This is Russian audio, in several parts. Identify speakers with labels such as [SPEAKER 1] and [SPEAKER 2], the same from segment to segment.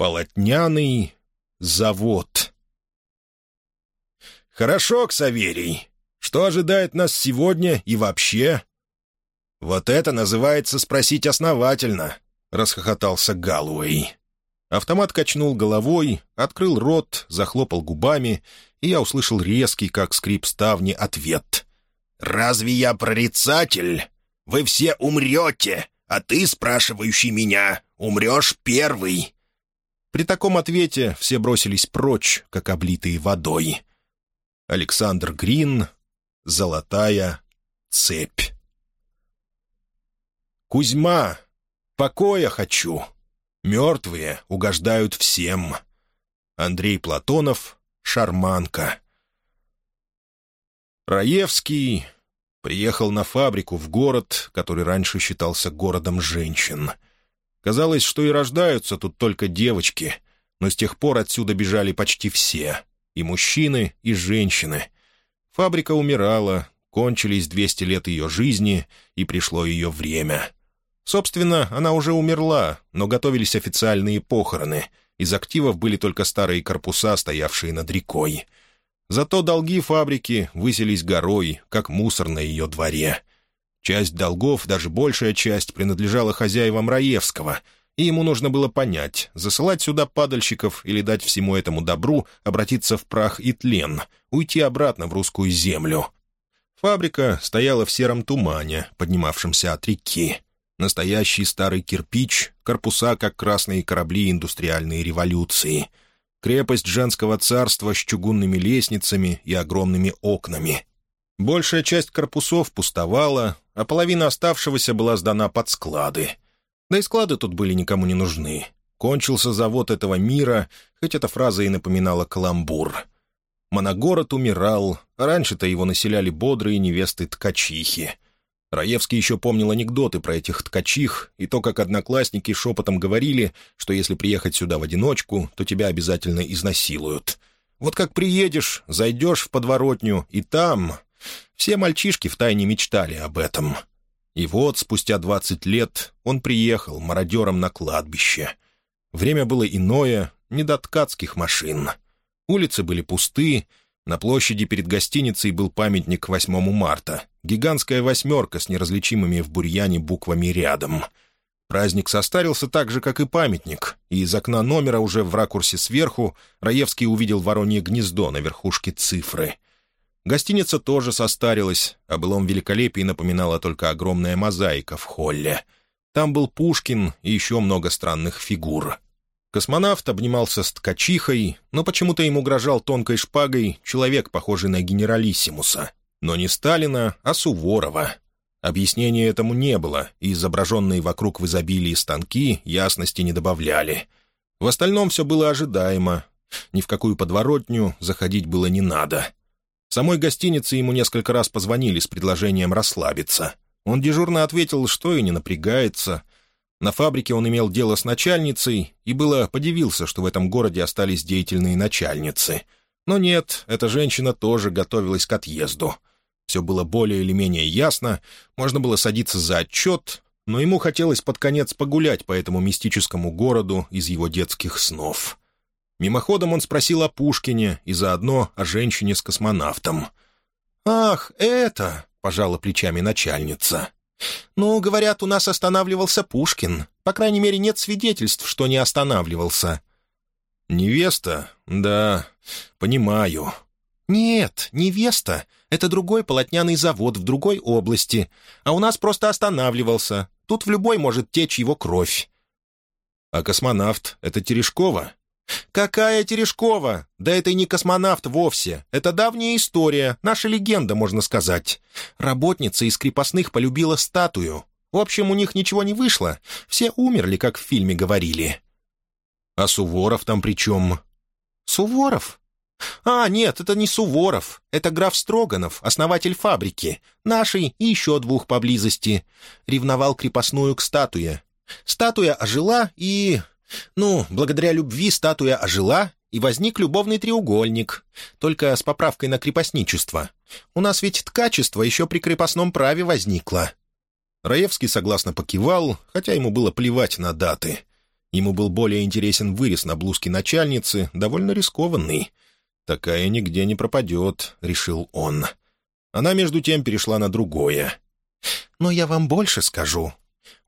[SPEAKER 1] Полотняный завод. «Хорошо, Ксаверий. Что ожидает нас сегодня и вообще?» «Вот это называется спросить основательно», — расхохотался Галуэй. Автомат качнул головой, открыл рот, захлопал губами, и я услышал резкий, как скрип ставни, ответ. «Разве я прорицатель? Вы все умрете, а ты, спрашивающий меня, умрешь первый». При таком ответе все бросились прочь, как облитые водой. Александр Грин, «Золотая цепь». «Кузьма, покоя хочу. Мертвые угождают всем». Андрей Платонов, «Шарманка». Раевский приехал на фабрику в город, который раньше считался городом женщин. Казалось, что и рождаются тут только девочки, но с тех пор отсюда бежали почти все — и мужчины, и женщины. Фабрика умирала, кончились 200 лет ее жизни, и пришло ее время. Собственно, она уже умерла, но готовились официальные похороны. Из активов были только старые корпуса, стоявшие над рекой — Зато долги фабрики высились горой, как мусор на ее дворе. Часть долгов, даже большая часть, принадлежала хозяевам Раевского, и ему нужно было понять, засылать сюда падальщиков или дать всему этому добру обратиться в прах и тлен, уйти обратно в русскую землю. Фабрика стояла в сером тумане, поднимавшемся от реки. Настоящий старый кирпич, корпуса, как красные корабли индустриальной революции — крепость женского царства с чугунными лестницами и огромными окнами. Большая часть корпусов пустовала, а половина оставшегося была сдана под склады. Да и склады тут были никому не нужны. Кончился завод этого мира, хоть эта фраза и напоминала каламбур. Моногород умирал, раньше-то его населяли бодрые невесты-ткачихи — Раевский еще помнил анекдоты про этих ткачих и то, как одноклассники шепотом говорили, что если приехать сюда в одиночку, то тебя обязательно изнасилуют. Вот как приедешь, зайдешь в подворотню, и там... Все мальчишки втайне мечтали об этом. И вот, спустя двадцать лет, он приехал мародером на кладбище. Время было иное, не до ткацких машин. Улицы были пусты, на площади перед гостиницей был памятник 8 марта. Гигантская восьмерка с неразличимыми в бурьяне буквами рядом. Праздник состарился так же, как и памятник, и из окна номера уже в ракурсе сверху Раевский увидел воронье гнездо на верхушке цифры. Гостиница тоже состарилась, о былом великолепии напоминала только огромная мозаика в холле. Там был Пушкин и еще много странных фигур — Космонавт обнимался с ткачихой, но почему-то им угрожал тонкой шпагой человек, похожий на генералиссимуса. Но не Сталина, а Суворова. Объяснения этому не было, и изображенные вокруг в изобилии станки ясности не добавляли. В остальном все было ожидаемо. Ни в какую подворотню заходить было не надо. В самой гостинице ему несколько раз позвонили с предложением расслабиться. Он дежурно ответил, что и не напрягается, на фабрике он имел дело с начальницей и было подивился, что в этом городе остались деятельные начальницы. Но нет, эта женщина тоже готовилась к отъезду. Все было более или менее ясно, можно было садиться за отчет, но ему хотелось под конец погулять по этому мистическому городу из его детских снов. Мимоходом он спросил о Пушкине и заодно о женщине с космонавтом. «Ах, это!» — пожала плечами начальница. «Ну, говорят, у нас останавливался Пушкин. По крайней мере, нет свидетельств, что не останавливался». «Невеста? Да, понимаю». «Нет, невеста. Это другой полотняный завод в другой области. А у нас просто останавливался. Тут в любой может течь его кровь». «А космонавт — это Терешкова?» «Какая Терешкова? Да это и не космонавт вовсе. Это давняя история, наша легенда, можно сказать. Работница из крепостных полюбила статую. В общем, у них ничего не вышло. Все умерли, как в фильме говорили». «А Суворов там при чем?» «Суворов? А, нет, это не Суворов. Это граф Строганов, основатель фабрики. Нашей и еще двух поблизости. Ревновал крепостную к статуе. Статуя ожила и... Ну, благодаря любви статуя ожила, и возник любовный треугольник, только с поправкой на крепостничество. У нас ведь ткачество еще при крепостном праве возникло». Раевский согласно покивал, хотя ему было плевать на даты. Ему был более интересен вырез на блузке начальницы, довольно рискованный. «Такая нигде не пропадет», — решил он. Она, между тем, перешла на другое. «Но я вам больше скажу.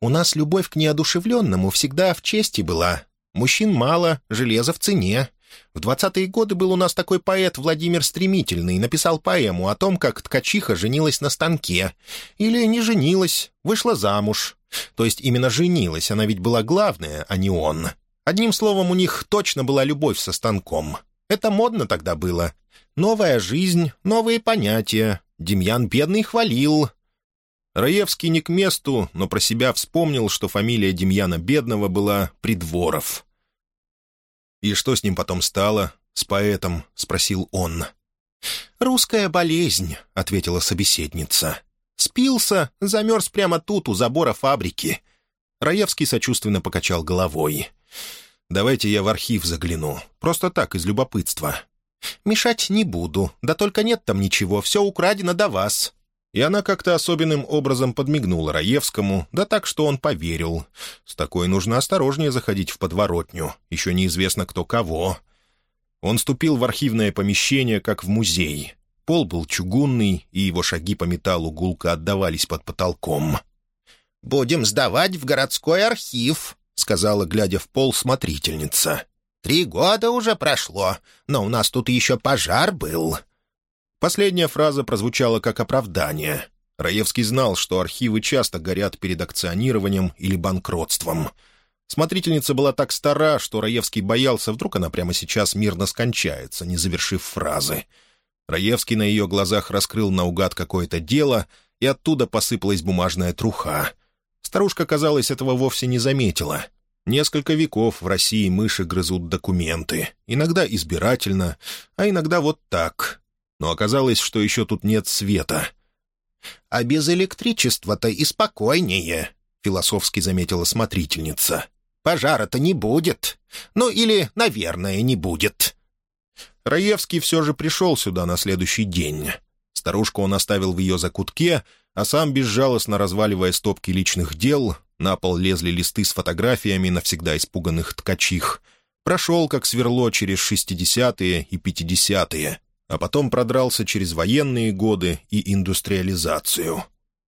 [SPEAKER 1] У нас любовь к неодушевленному всегда в чести была. Мужчин мало, железо в цене. В двадцатые годы был у нас такой поэт Владимир Стремительный, написал поэму о том, как ткачиха женилась на станке. Или не женилась, вышла замуж. То есть именно женилась, она ведь была главная, а не он. Одним словом, у них точно была любовь со станком. Это модно тогда было. Новая жизнь, новые понятия. Демьян Бедный хвалил. Раевский не к месту, но про себя вспомнил, что фамилия Демьяна Бедного была Придворов. «И что с ним потом стало? С поэтом?» — спросил он. «Русская болезнь», — ответила собеседница. «Спился, замерз прямо тут, у забора фабрики». Раевский сочувственно покачал головой. «Давайте я в архив загляну. Просто так, из любопытства». «Мешать не буду. Да только нет там ничего. Все украдено до вас». И она как-то особенным образом подмигнула Раевскому, да так, что он поверил. С такой нужно осторожнее заходить в подворотню, еще неизвестно кто кого. Он ступил в архивное помещение, как в музей. Пол был чугунный, и его шаги по металлу гулко отдавались под потолком. «Будем сдавать в городской архив», — сказала, глядя в пол, смотрительница. «Три года уже прошло, но у нас тут еще пожар был». Последняя фраза прозвучала как оправдание. Раевский знал, что архивы часто горят перед акционированием или банкротством. Смотрительница была так стара, что Раевский боялся, вдруг она прямо сейчас мирно скончается, не завершив фразы. Раевский на ее глазах раскрыл наугад какое-то дело, и оттуда посыпалась бумажная труха. Старушка, казалось, этого вовсе не заметила. Несколько веков в России мыши грызут документы, иногда избирательно, а иногда вот так, но оказалось, что еще тут нет света. «А без электричества-то и спокойнее», — философски заметила смотрительница. «Пожара-то не будет. Ну или, наверное, не будет». Раевский все же пришел сюда на следующий день. Старушку он оставил в ее закутке, а сам, безжалостно разваливая стопки личных дел, на пол лезли листы с фотографиями навсегда испуганных ткачих. Прошел, как сверло, через шестидесятые и пятидесятые, а потом продрался через военные годы и индустриализацию.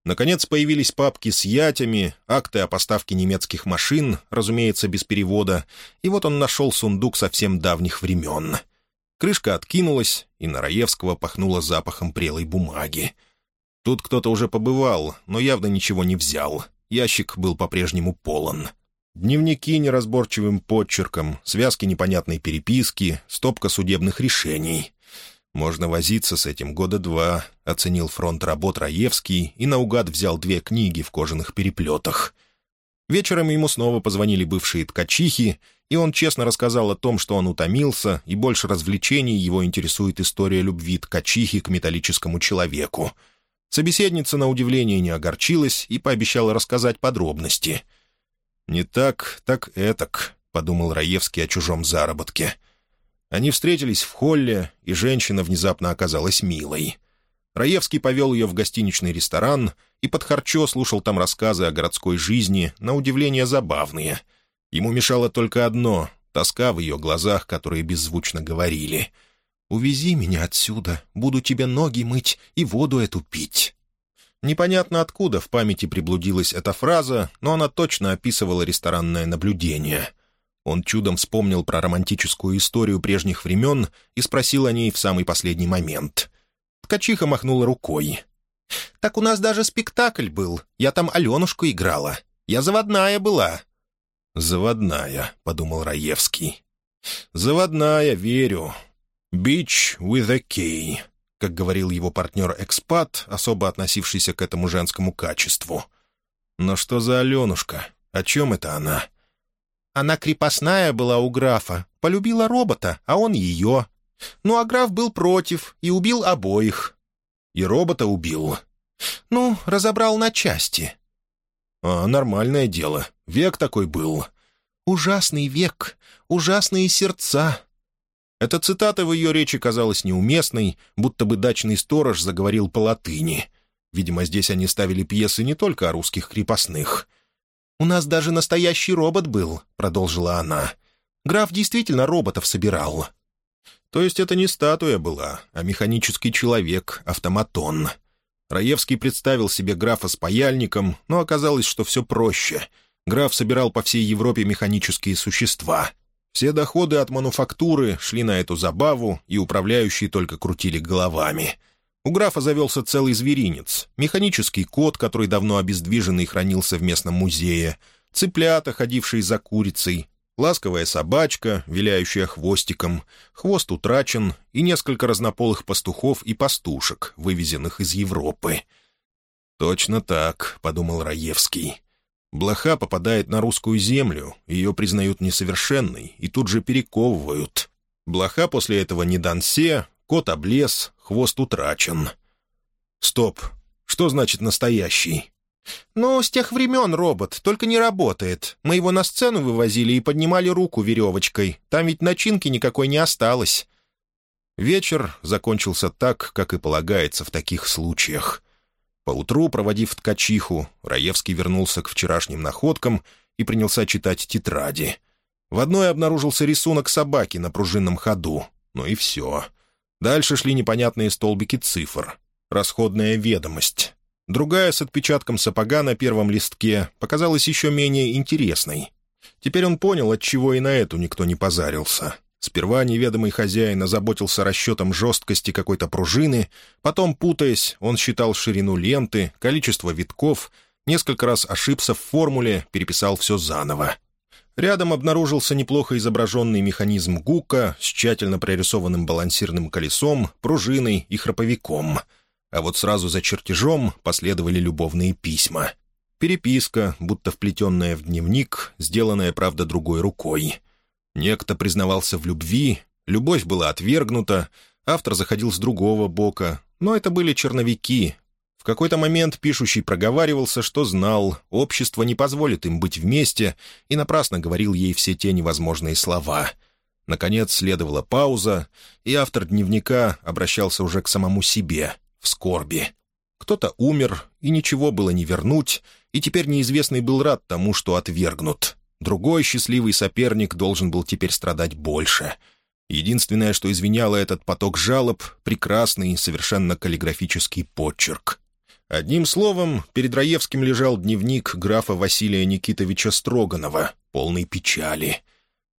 [SPEAKER 1] Наконец появились папки с ятями, акты о поставке немецких машин, разумеется, без перевода, и вот он нашел сундук совсем давних времен. Крышка откинулась, и на Раевского пахнуло запахом прелой бумаги. Тут кто-то уже побывал, но явно ничего не взял. Ящик был по-прежнему полон. Дневники неразборчивым подчерком, связки непонятной переписки, стопка судебных решений. «Можно возиться с этим года два», — оценил фронт работ Раевский и наугад взял две книги в кожаных переплетах. Вечером ему снова позвонили бывшие ткачихи, и он честно рассказал о том, что он утомился, и больше развлечений его интересует история любви ткачихи к металлическому человеку. Собеседница, на удивление, не огорчилась и пообещала рассказать подробности. «Не так, так этак», — подумал Раевский о чужом заработке. Они встретились в холле, и женщина внезапно оказалась милой. Раевский повел ее в гостиничный ресторан и под харчо слушал там рассказы о городской жизни, на удивление забавные. Ему мешало только одно — тоска в ее глазах, которые беззвучно говорили. «Увези меня отсюда, буду тебе ноги мыть и воду эту пить». Непонятно откуда в памяти приблудилась эта фраза, но она точно описывала ресторанное наблюдение — он чудом вспомнил про романтическую историю прежних времен и спросил о ней в самый последний момент. Ткачиха махнула рукой. «Так у нас даже спектакль был. Я там Аленушку играла. Я заводная была». «Заводная», — подумал Раевский. «Заводная, верю. Beach with a K», как говорил его партнер-экспат, особо относившийся к этому женскому качеству. «Но что за Аленушка? О чем это она?» Она крепостная была у графа, полюбила робота, а он ее. Ну, а граф был против и убил обоих. И робота убил. Ну, разобрал на части. А, нормальное дело. Век такой был. Ужасный век, ужасные сердца. Эта цитата в ее речи казалась неуместной, будто бы дачный сторож заговорил по латыни. Видимо, здесь они ставили пьесы не только о русских крепостных —
[SPEAKER 2] «У нас даже настоящий робот был», — продолжила она. «Граф действительно роботов собирал».
[SPEAKER 1] То есть это не статуя была, а механический человек, автоматон. Раевский представил себе графа с паяльником, но оказалось, что все проще. Граф собирал по всей Европе механические существа. Все доходы от мануфактуры шли на эту забаву, и управляющие только крутили головами. У графа завелся целый зверинец, механический кот, который давно обездвиженный хранился в местном музее, цыплята, ходившие за курицей, ласковая собачка, виляющая хвостиком, хвост утрачен и несколько разнополых пастухов и пастушек, вывезенных из Европы. «Точно так», — подумал Раевский. Блоха попадает на русскую землю, ее признают несовершенной и тут же перековывают. Блоха после этого не дансе, кот облез, хвост утрачен. «Стоп! Что значит настоящий?»
[SPEAKER 2] «Ну, с тех времен робот, только не работает. Мы его на сцену вывозили и поднимали руку веревочкой. Там ведь начинки никакой не осталось».
[SPEAKER 1] Вечер закончился так, как и полагается в таких случаях. Поутру, проводив ткачиху, Раевский вернулся к вчерашним находкам и принялся читать тетради. В одной обнаружился рисунок собаки на пружинном ходу. Ну и все. Дальше шли непонятные столбики цифр. Расходная ведомость. Другая с отпечатком сапога на первом листке показалась еще менее интересной. Теперь он понял, отчего и на эту никто не позарился. Сперва неведомый хозяин озаботился расчетом жесткости какой-то пружины, потом, путаясь, он считал ширину ленты, количество витков, несколько раз ошибся в формуле, переписал все заново. Рядом обнаружился неплохо изображенный механизм гука с тщательно прорисованным балансирным колесом, пружиной и храповиком — а вот сразу за чертежом последовали любовные письма. Переписка, будто вплетенная в дневник, сделанная, правда, другой рукой. Некто признавался в любви, любовь была отвергнута, автор заходил с другого бока, но это были черновики. В какой-то момент пишущий проговаривался, что знал, общество не позволит им быть вместе, и напрасно говорил ей все те невозможные слова. Наконец следовала пауза, и автор дневника обращался уже к самому себе — в скорби. Кто-то умер, и ничего было не вернуть, и теперь неизвестный был рад тому, что отвергнут. Другой счастливый соперник должен был теперь страдать больше. Единственное, что извиняло этот поток жалоб — прекрасный, совершенно каллиграфический почерк. Одним словом, перед Раевским лежал дневник графа Василия Никитовича Строганова, полный печали.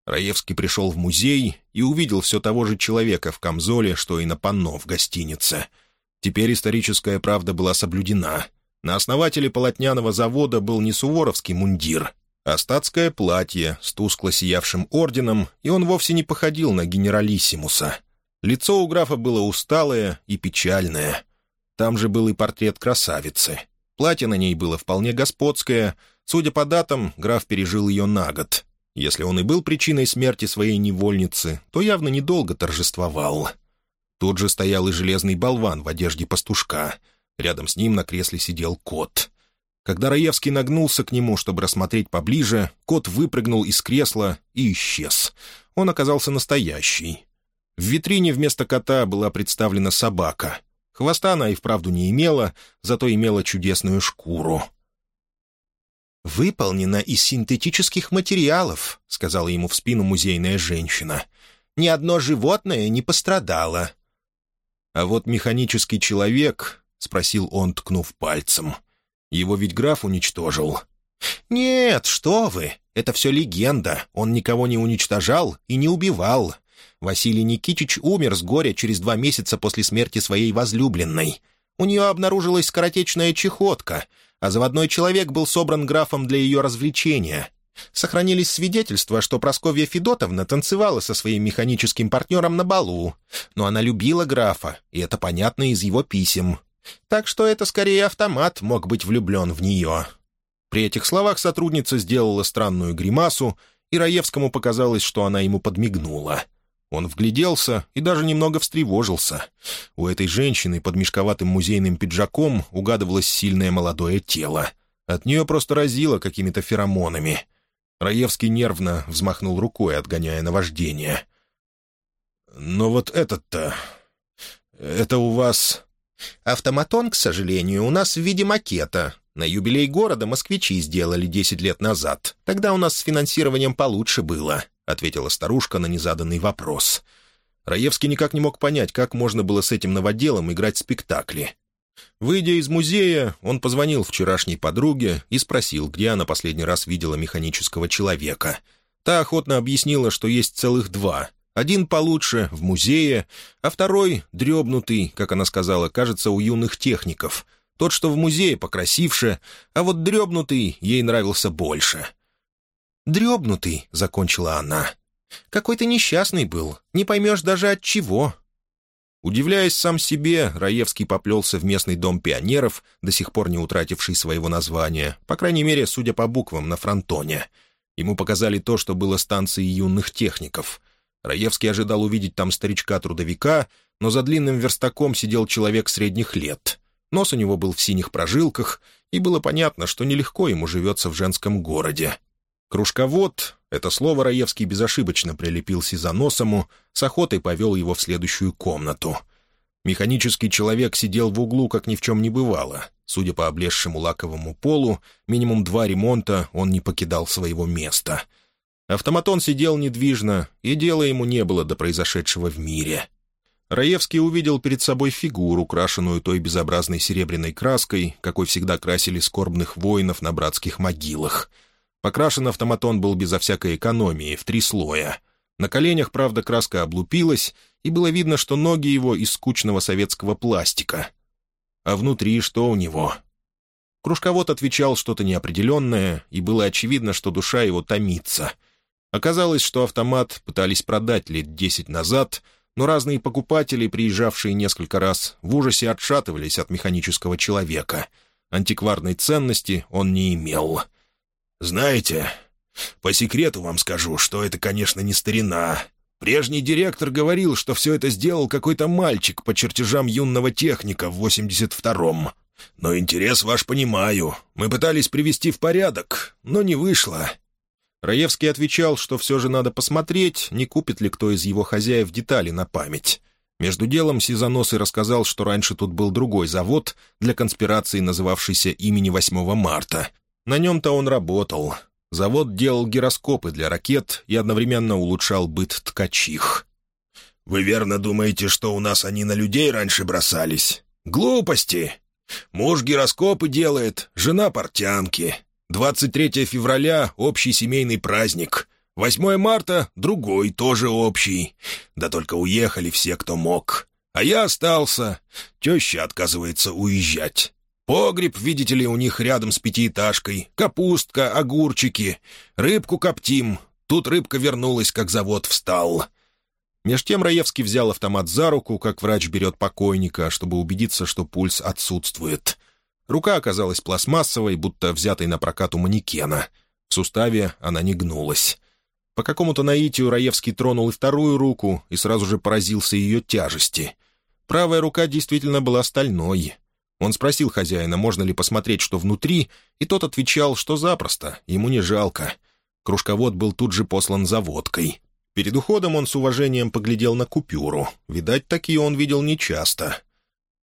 [SPEAKER 1] Раевский пришел в музей и увидел все того же человека в камзоле, что и на панно в гостинице — Теперь историческая правда была соблюдена. На основателе полотняного завода был не суворовский мундир, а статское платье с тускло сиявшим орденом, и он вовсе не походил на генералиссимуса. Лицо у графа было усталое и печальное. Там же был и портрет красавицы. Платье на ней было вполне господское. Судя по датам, граф пережил ее на год. Если он и был причиной смерти своей невольницы, то явно недолго торжествовал. Тут же стоял и железный болван в одежде пастушка. Рядом с ним на кресле сидел кот. Когда Раевский нагнулся к нему, чтобы рассмотреть поближе, кот выпрыгнул из кресла и исчез. Он оказался настоящий. В витрине вместо кота была представлена собака. Хвоста она и вправду не имела, зато имела чудесную шкуру.
[SPEAKER 2] «Выполнена из синтетических материалов», — сказала ему в спину музейная женщина. «Ни одно животное не пострадало.
[SPEAKER 1] «А вот механический человек...» — спросил он, ткнув пальцем. «Его ведь граф уничтожил».
[SPEAKER 2] «Нет, что вы! Это все легенда. Он никого не уничтожал и не убивал. Василий Никитич умер с горя через два месяца после смерти своей возлюбленной. У нее обнаружилась скоротечная чехотка, а заводной человек был собран графом для ее развлечения. Сохранились свидетельства, что Просковья Федотовна танцевала со своим механическим партнером на балу, но она любила графа, и это понятно из его писем. Так что это скорее автомат мог быть влюблен в нее. При этих словах сотрудница сделала странную гримасу, и Раевскому показалось, что она ему подмигнула. Он вгляделся и даже немного встревожился. У этой женщины под мешковатым музейным пиджаком угадывалось сильное молодое тело. От нее просто разило какими-то феромонами — Раевский нервно взмахнул рукой, отгоняя наваждение. «Но вот этот-то... Это у вас...» «Автоматон, к сожалению, у нас в виде макета. На юбилей города москвичи сделали десять лет назад. Тогда у нас с финансированием получше было», — ответила старушка на незаданный вопрос.
[SPEAKER 1] Раевский никак не мог понять, как можно было с этим новоделом играть спектакли. Выйдя из музея, он позвонил вчерашней подруге и спросил, где она последний раз видела механического человека. Та охотно объяснила, что есть целых два. Один получше, в музее, а второй, дребнутый, как она сказала, кажется, у юных техников. Тот, что в музее, покрасивше, а вот дребнутый ей нравился больше.
[SPEAKER 2] «Дребнутый», — закончила она. «Какой-то несчастный был, не поймешь даже от чего».
[SPEAKER 1] Удивляясь сам себе, Раевский поплелся в местный дом пионеров, до сих пор не утративший своего названия, по крайней мере, судя по буквам на фронтоне. Ему показали то, что было станцией юных техников. Раевский ожидал увидеть там старичка-трудовика, но за длинным верстаком сидел человек средних лет. Нос у него был в синих прожилках, и было понятно, что нелегко ему живется в женском городе. Кружковод — это слово Раевский безошибочно прилепил Сизаносому, с охотой повел его в следующую комнату. Механический человек сидел в углу, как ни в чем не бывало. Судя по облезшему лаковому полу, минимум два ремонта он не покидал своего места. Автоматон сидел недвижно, и дела ему не было до произошедшего в мире. Раевский увидел перед собой фигуру, крашенную той безобразной серебряной краской, какой всегда красили скорбных воинов на братских могилах — Покрашен автоматон был безо всякой экономии, в три слоя. На коленях, правда, краска облупилась, и было видно, что ноги его из скучного советского пластика. А внутри что у него? Кружковод отвечал что-то неопределенное, и было очевидно, что душа его томится. Оказалось, что автомат пытались продать лет десять назад, но разные покупатели, приезжавшие несколько раз, в ужасе отшатывались от механического человека. Антикварной ценности он не имел — «Знаете, по секрету вам скажу, что это, конечно, не старина. Прежний директор говорил, что все это сделал какой-то мальчик по чертежам юного техника в 82-м. Но интерес ваш понимаю. Мы пытались привести в порядок, но не вышло». Раевский отвечал, что все же надо посмотреть, не купит ли кто из его хозяев детали на память. Между делом Сизоносый рассказал, что раньше тут был другой завод для конспирации, называвшийся имени 8 марта, на нем-то он работал. Завод делал гироскопы для ракет и одновременно улучшал быт ткачих. «Вы верно думаете, что у нас они на людей раньше бросались? Глупости! Муж гироскопы делает, жена портянки. 23 февраля — общий семейный праздник. 8 марта — другой, тоже общий. Да только уехали все, кто мог. А я остался. Теща отказывается уезжать. Погреб, видите ли, у них рядом с пятиэтажкой. Капустка, огурчики. Рыбку коптим. Тут рыбка вернулась, как завод встал». Меж тем Раевский взял автомат за руку, как врач берет покойника, чтобы убедиться, что пульс отсутствует. Рука оказалась пластмассовой, будто взятой на прокат у манекена. В суставе она не гнулась. По какому-то наитию Раевский тронул и вторую руку и сразу же поразился ее тяжести. Правая рука действительно была стальной. Он спросил хозяина, можно ли посмотреть, что внутри, и тот отвечал, что запросто, ему не жалко. Кружковод был тут же послан за водкой. Перед уходом он с уважением поглядел на купюру. Видать, такие он видел нечасто.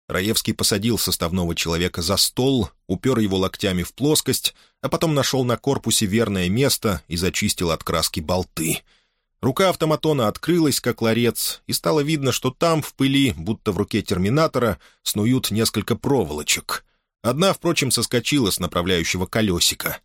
[SPEAKER 1] Раевский посадил составного человека за стол, упер его локтями в плоскость, а потом нашел на корпусе верное место и зачистил от краски болты — Рука автоматона открылась, как ларец, и стало видно, что там, в пыли, будто в руке терминатора, снуют несколько проволочек. Одна, впрочем, соскочила с направляющего колесика.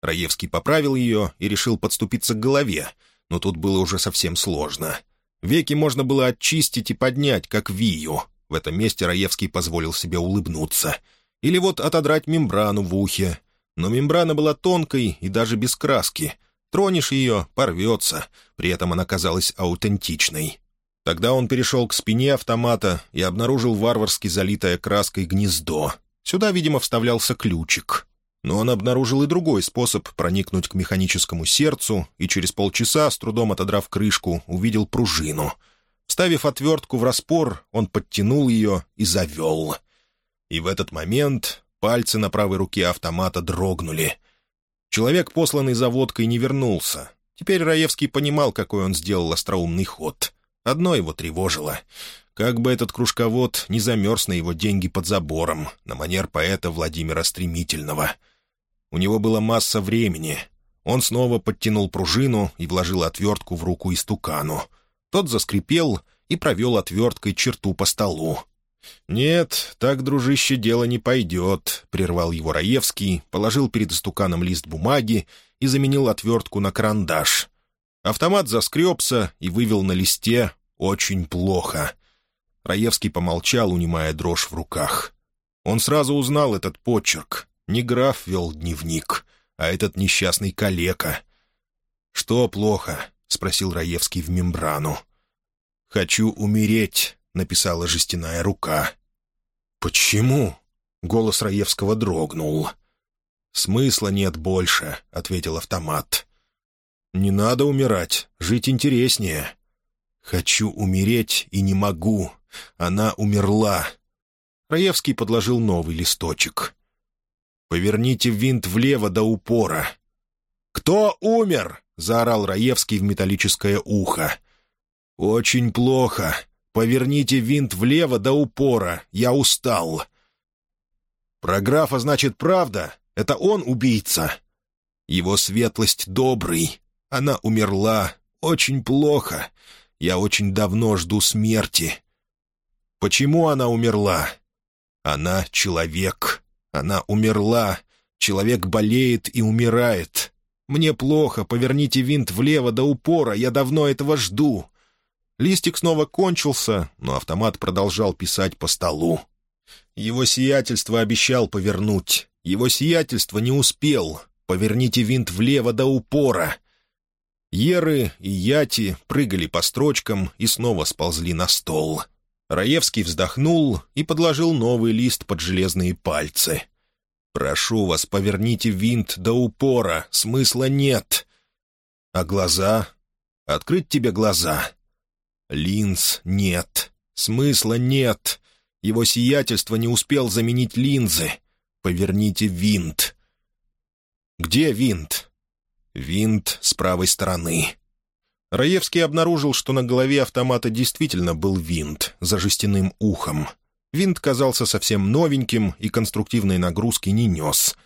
[SPEAKER 1] Раевский поправил ее и решил подступиться к голове, но тут было уже совсем сложно. Веки можно было очистить и поднять, как вию. В этом месте Раевский позволил себе улыбнуться. Или вот отодрать мембрану в ухе. Но мембрана была тонкой и даже без краски — Тронешь ее — порвется, при этом она казалась аутентичной. Тогда он перешел к спине автомата и обнаружил варварски залитое краской гнездо. Сюда, видимо, вставлялся ключик. Но он обнаружил и другой способ проникнуть к механическому сердцу и через полчаса, с трудом отодрав крышку, увидел пружину. Вставив отвертку в распор, он подтянул ее и завел. И в этот момент пальцы на правой руке автомата дрогнули — Человек, посланный за водкой, не вернулся. Теперь Раевский понимал, какой он сделал остроумный ход. Одно его тревожило. Как бы этот кружковод не замерз на его деньги под забором, на манер поэта Владимира Стремительного. У него была масса времени. Он снова подтянул пружину и вложил отвертку в руку истукану. Тот заскрипел и провел отверткой черту по столу. «Нет, так, дружище, дело не пойдет», — прервал его Раевский, положил перед истуканом лист бумаги и заменил отвертку на карандаш. Автомат заскребся и вывел на листе «очень плохо». Раевский помолчал, унимая дрожь в руках. Он сразу узнал этот почерк. Не граф вел дневник, а этот несчастный калека. «Что плохо?» — спросил Раевский в мембрану. «Хочу умереть», — написала жестяная рука. «Почему?» — голос Раевского дрогнул. «Смысла нет больше», — ответил автомат. «Не надо умирать, жить интереснее». «Хочу умереть и не могу. Она умерла». Раевский подложил новый листочек. «Поверните винт влево до упора». «Кто умер?» — заорал Раевский в металлическое ухо. «Очень плохо. Поверните винт влево до упора. Я устал». «Про графа, значит, правда? Это он убийца?» «Его светлость добрый. Она умерла. Очень плохо. Я очень давно жду смерти». «Почему она умерла?» «Она человек. Она умерла. Человек болеет и умирает. Мне плохо. Поверните винт влево до упора. Я давно этого жду». Листик снова кончился, но автомат продолжал писать по столу. Его сиятельство обещал повернуть. Его сиятельство не успел. Поверните винт влево до упора. Еры и Яти прыгали по строчкам и снова сползли на стол. Раевский вздохнул и подложил новый лист под железные пальцы. «Прошу вас, поверните винт до упора, смысла нет». «А глаза? Открыть тебе глаза?» «Линз нет. Смысла нет. Его сиятельство не успел заменить линзы. Поверните винт». «Где винт?» «Винт с правой стороны». Раевский обнаружил, что на голове автомата действительно был винт за жестяным ухом. Винт казался совсем новеньким и конструктивной нагрузки не нес.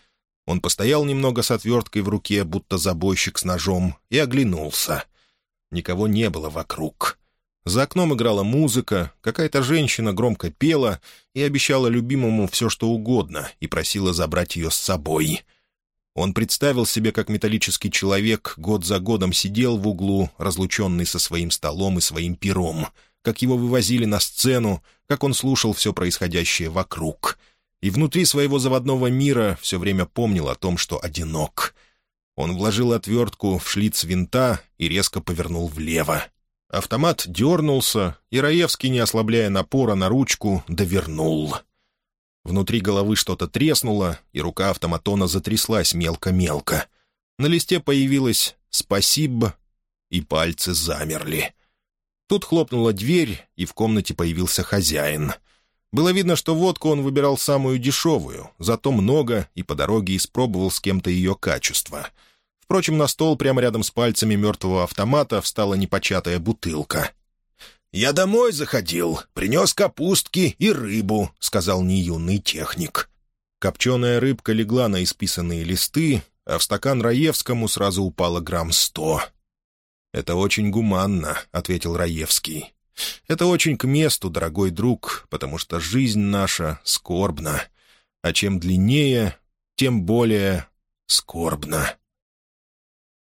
[SPEAKER 1] Он постоял немного с отверткой в руке, будто забойщик с ножом, и оглянулся. Никого не было вокруг. За окном играла музыка, какая-то женщина громко пела и обещала любимому все, что угодно, и просила забрать ее с собой. Он представил себе, как металлический человек год за годом сидел в углу, разлученный со своим столом и своим пером, как его вывозили на сцену, как он слушал все происходящее вокруг. И внутри своего заводного мира все время помнил о том, что одинок. Он вложил отвертку в шлиц винта и резко повернул влево. Автомат дернулся, и Раевский, не ослабляя напора на ручку, довернул. Внутри головы что-то треснуло, и рука автоматона затряслась мелко-мелко. На листе появилось «Спасибо», и пальцы замерли. Тут хлопнула дверь, и в комнате появился хозяин. Было видно, что водку он выбирал самую дешевую, зато много и по дороге испробовал с кем-то ее качество — Впрочем, на стол прямо рядом с пальцами мертвого автомата встала непочатая бутылка. «Я домой заходил, принес капустки и рыбу», — сказал неюный техник. Копченая рыбка легла на исписанные листы, а в стакан Раевскому сразу упало грамм сто. «Это очень гуманно», — ответил Раевский. «Это очень к месту, дорогой друг, потому что жизнь наша скорбна, а чем длиннее, тем более скорбна».